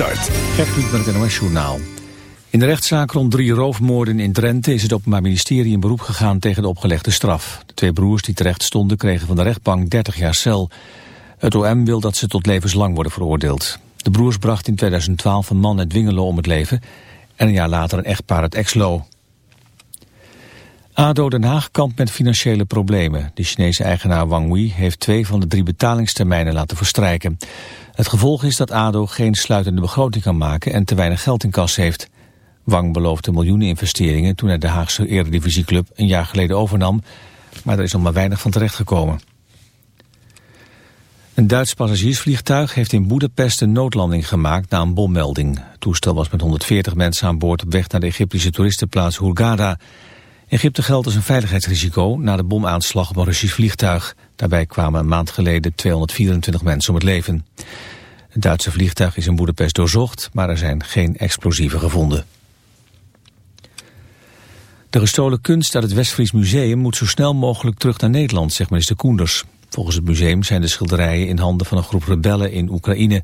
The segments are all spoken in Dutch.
Start. Gert met het NOS Journaal. In de rechtszaak rond drie roofmoorden in Drenthe is het Openbaar Ministerie in beroep gegaan tegen de opgelegde straf. De twee broers die terecht stonden kregen van de rechtbank 30 jaar cel. Het OM wil dat ze tot levenslang worden veroordeeld. De broers brachten in 2012 een man uit Dwingelo om het leven en een jaar later een echtpaar uit Exlo. ADO Den Haag kampt met financiële problemen. De Chinese eigenaar Wang Wei heeft twee van de drie betalingstermijnen laten verstrijken. Het gevolg is dat ADO geen sluitende begroting kan maken en te weinig geld in kas heeft. Wang beloofde miljoenen investeringen toen hij de Haagse Eredivisieclub een jaar geleden overnam, maar er is nog maar weinig van terechtgekomen. Een Duits passagiersvliegtuig heeft in Boedapest een noodlanding gemaakt na een bommelding. Toestel was met 140 mensen aan boord op weg naar de Egyptische toeristenplaats Hurghada. Egypte geldt als een veiligheidsrisico na de bomaanslag op een Russisch vliegtuig. Daarbij kwamen een maand geleden 224 mensen om het leven. Het Duitse vliegtuig is in Boedapest doorzocht, maar er zijn geen explosieven gevonden. De gestolen kunst uit het Westfries Museum moet zo snel mogelijk terug naar Nederland, zegt minister Koenders. Volgens het museum zijn de schilderijen in handen van een groep rebellen in Oekraïne.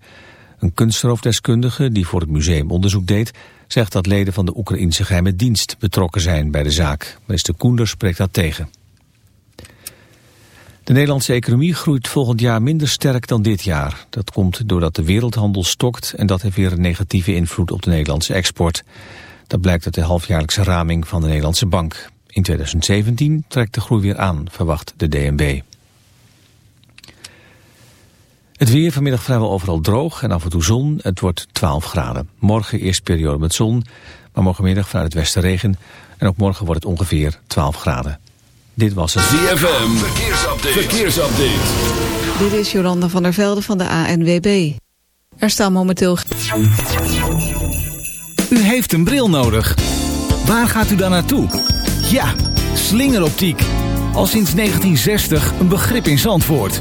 Een kunstroofdeskundige die voor het museum onderzoek deed... zegt dat leden van de Oekraïnse geheime dienst betrokken zijn bij de zaak. Minister Koenders spreekt dat tegen. De Nederlandse economie groeit volgend jaar minder sterk dan dit jaar. Dat komt doordat de wereldhandel stokt en dat heeft weer een negatieve invloed op de Nederlandse export. Dat blijkt uit de halfjaarlijkse raming van de Nederlandse Bank. In 2017 trekt de groei weer aan, verwacht de DNB. Het weer vanmiddag vrijwel overal droog en af en toe zon. Het wordt 12 graden. Morgen eerst periode met zon, maar morgenmiddag vanuit het westen regen. En ook morgen wordt het ongeveer 12 graden. Dit was het ZFM. Verkeersupdate. Verkeersupdate. Dit is Jolanda van der Velde van de ANWB. Er staan momenteel... U heeft een bril nodig. Waar gaat u dan naartoe? Ja, slingeroptiek. Al sinds 1960 een begrip in Zandvoort.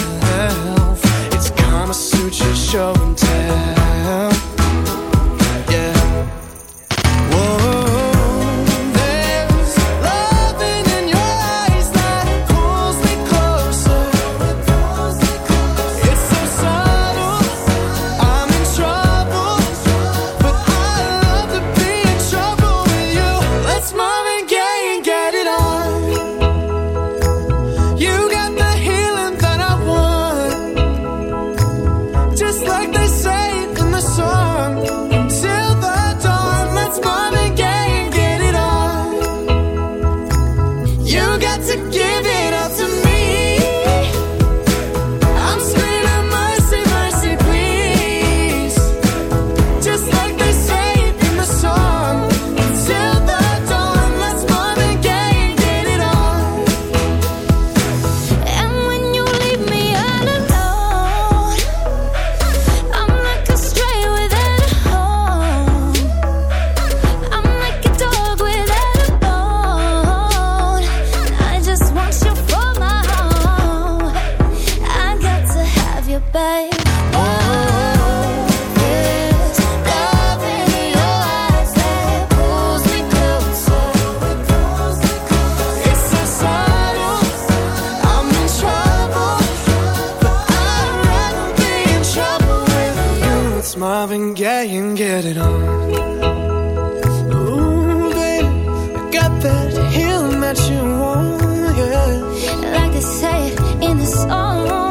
and yeah, you get it on. Ooh, baby, I got that healing that you want, yeah. Like they say in the song.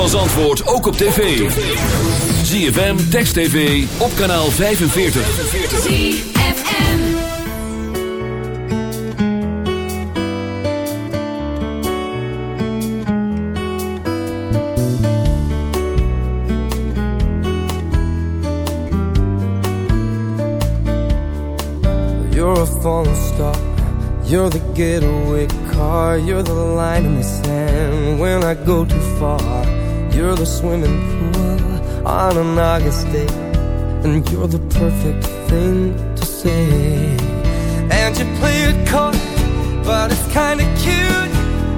Van Zandvoort ook op tv. ZFM, Text TV, op kanaal 45. You're a falling star. You're the getaway car. You're the line in the sand when I go too far. You're the swimming pool on an August day. And you're the perfect thing to say. And you play it coy, but it's kinda cute.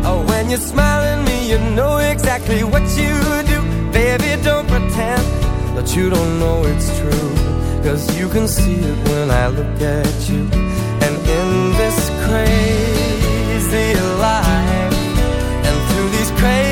Oh, when you smile at me, you know exactly what you do. Baby, don't pretend that you don't know it's true. Cause you can see it when I look at you. And in this crazy life, and through these crazy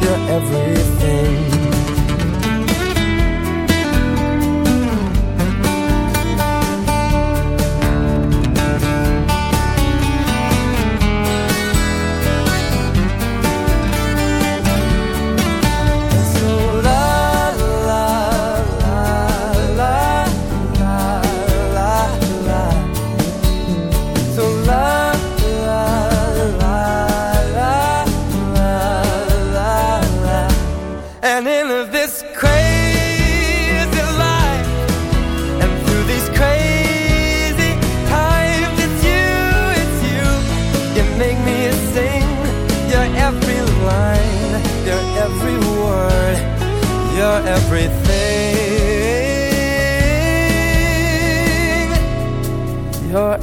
you're everything.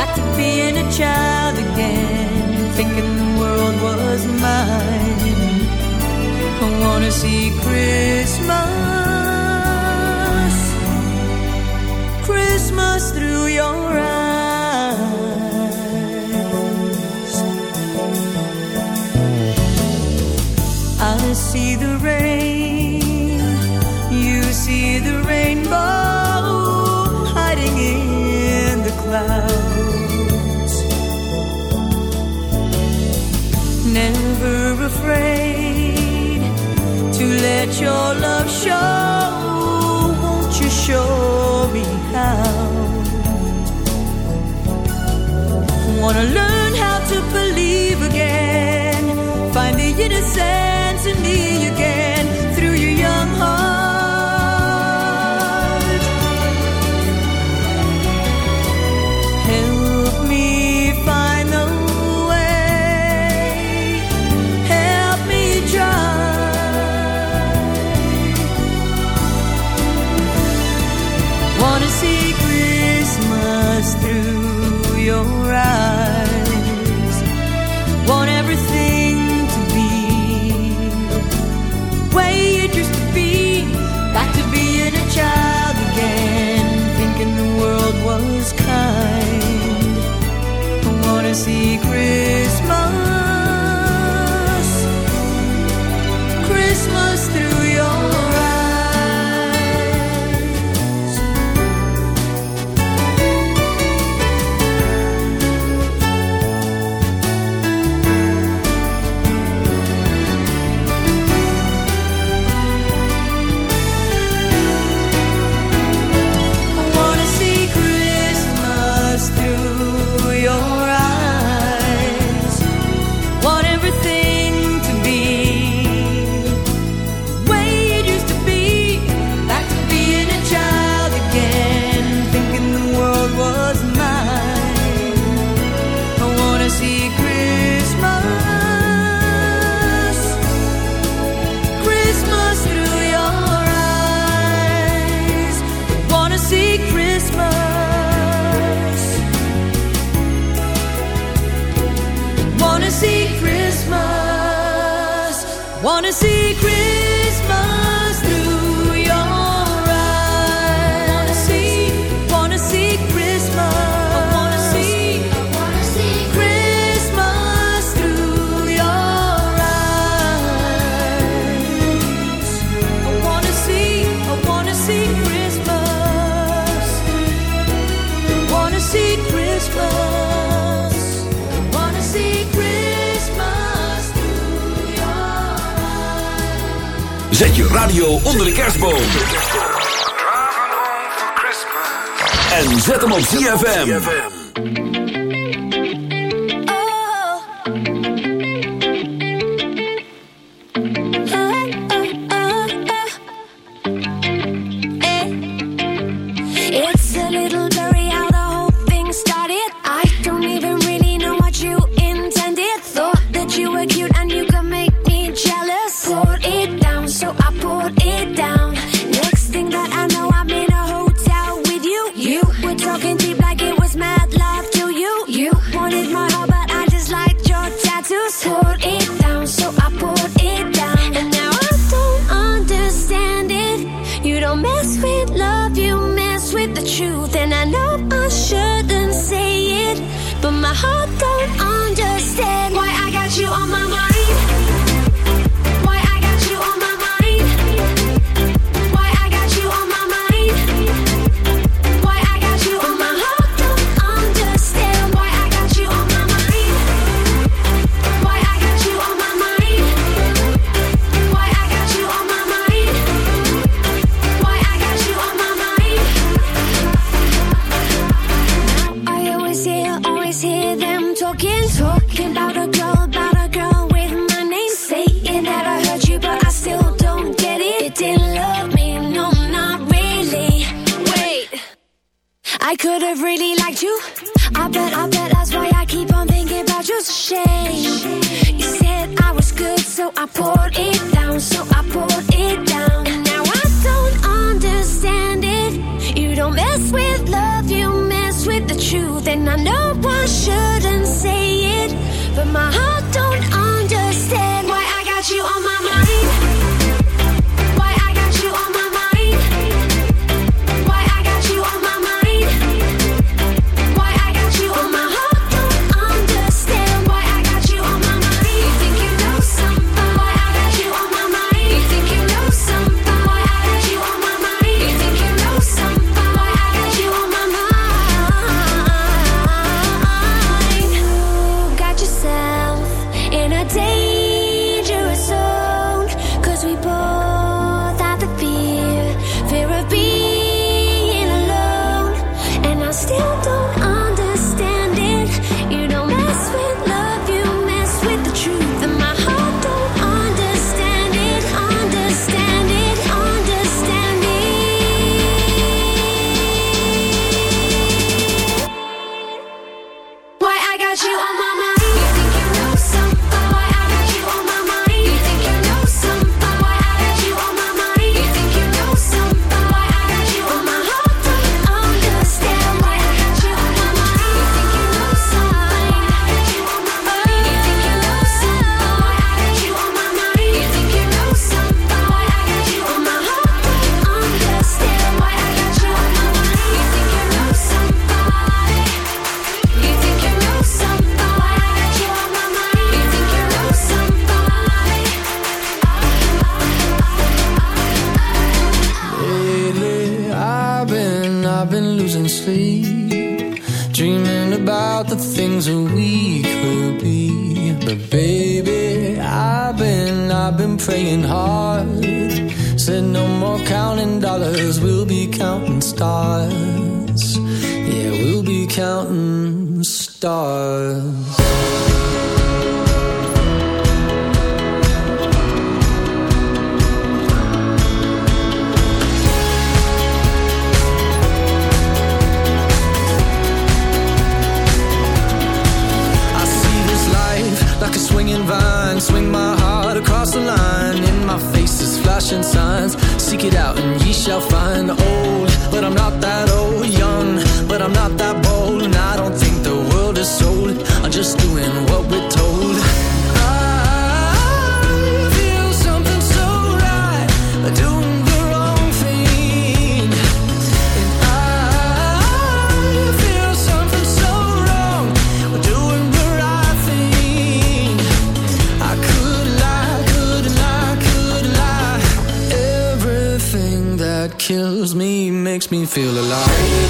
Back to being a child again, thinking the world was mine. I wanna see Christmas, Christmas through your afraid to let your love show. Won't you show me how? Wanna learn how to ZFM. My heart makes me feel alive.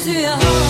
into your heart